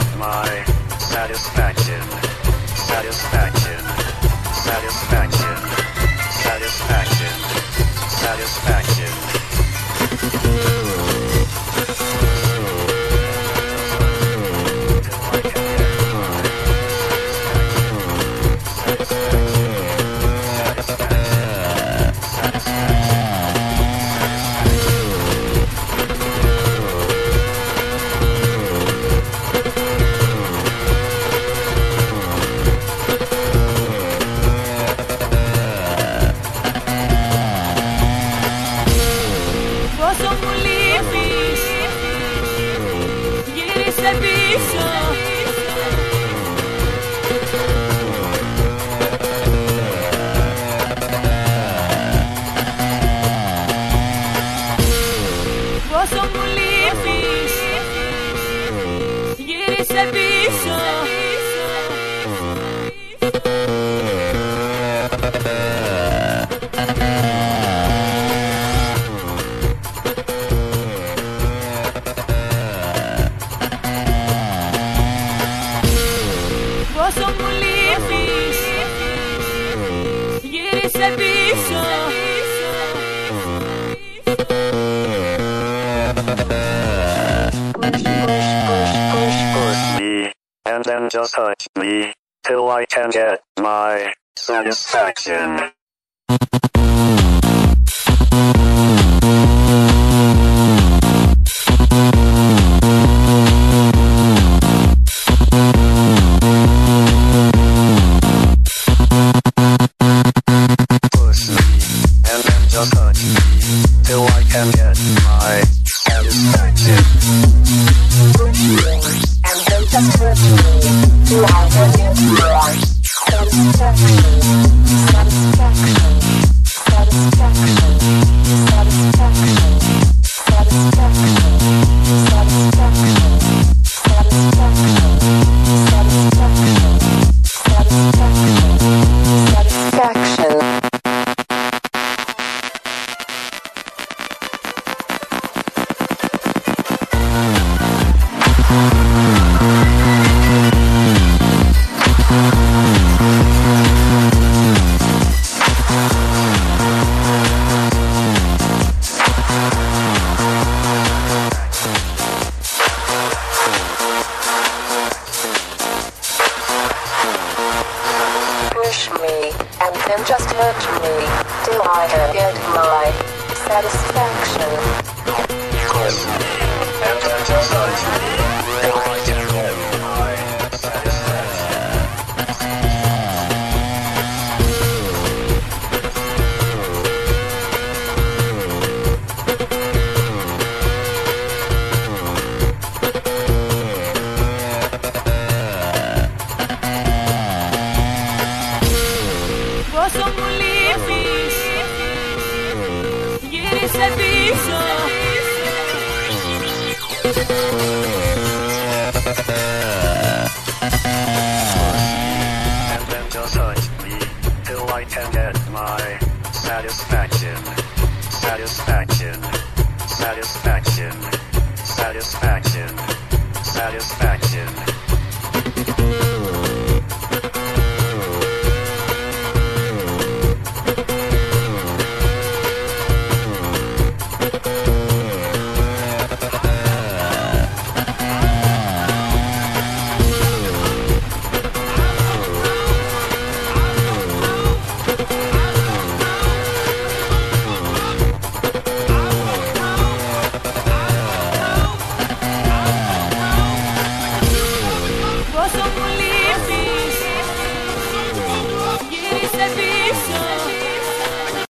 Get my satisfaction. Satisfaction. Satisfaction. Satisfaction. Satisfaction. 在闭上 push, push, push push me, and then just touch me till I can get my satisfaction. Till I can get my satisfaction. I'm going to put you behind the and then just hurt me, till I get my satisfaction. And then just touch me till I can get my satisfaction. Satisfaction. Satisfaction. Satisfaction. Satisfaction.